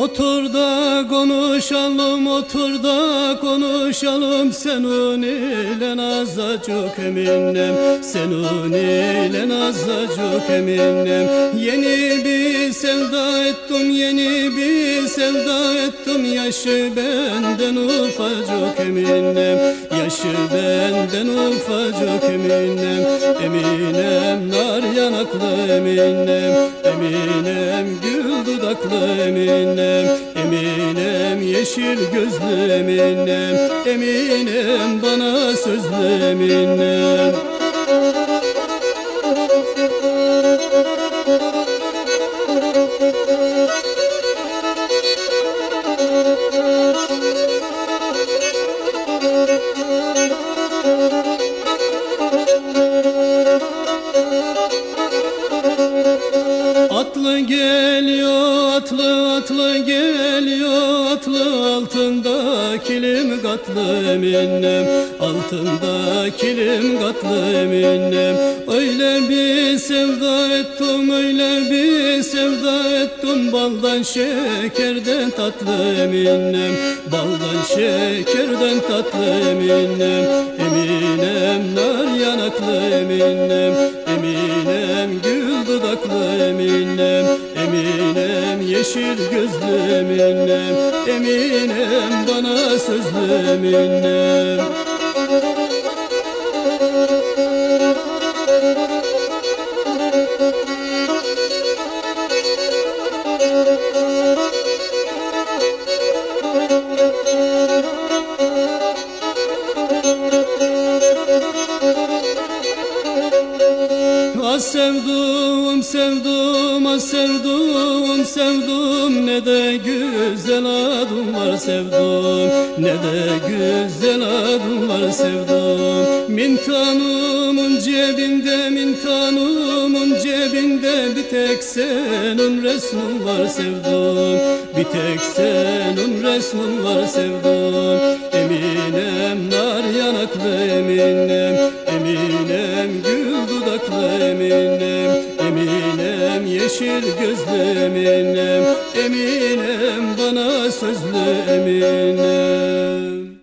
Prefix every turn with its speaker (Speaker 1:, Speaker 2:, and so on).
Speaker 1: Otur da konuşalım, otur da konuşalım. Senun ile nazacuk eminem Senun ile nazacuk eminem Yeni bir sevda ettim yeni bir sevda ettim. Yaşı benden ufacık eminim Yaşı benden ufacık eminim. Eminem nar yanaklı eminim. Eminem gül dudaklı eminim. Eminem yeşil gözlü eminim. Eminem bana sözlü eminim atlı atlı geliyor, atlı altında kilim katlı eminim, altında kilim katlı eminim. Öyle bir sevda ettim, öyle bir sevda ettim, baldan şekerden tatlı eminim, baldan şekerden tatlı eminim, eminem nar yanaklı eminim, eminem gül dudaklı eminem Eminem yeşil gözlü eminem Eminem bana sözlü eminem Ah sevdum sevdum ah sevdum sevdum. Ne de güzel adım var sevdum ne de güzel adım var sevdum Mintanımın cebinde mintanımın cebinde bir tek senin resmin var sevdum. Bir tek senin resmin var sevdum. Eminem nar yanaklı Eminem dudaklı eminem yeşil gözlü eminem bana sözlü eminem